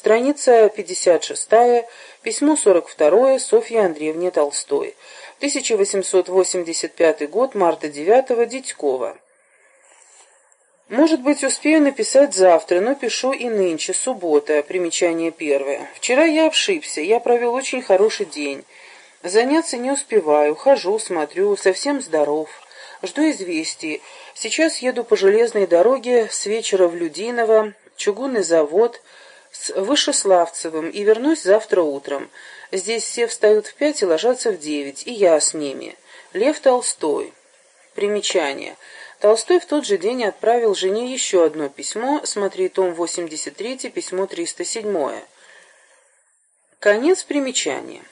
Страница 56, письмо 42 Софье Андреевне Толстой. 1885 год, марта 9 Дитькова. Может быть, успею написать завтра, но пишу и нынче, суббота, примечание первое. Вчера я обшибся, я провел очень хороший день. Заняться не успеваю, хожу, смотрю, совсем здоров. Жду известий. Сейчас еду по железной дороге с вечера в Людиново, чугунный завод, с Вышеславцевым и вернусь завтра утром. Здесь все встают в пять и ложатся в девять, и я с ними. Лев Толстой. Примечание. Толстой в тот же день отправил жене еще одно письмо, смотри том 83, письмо 307. Конец примечания.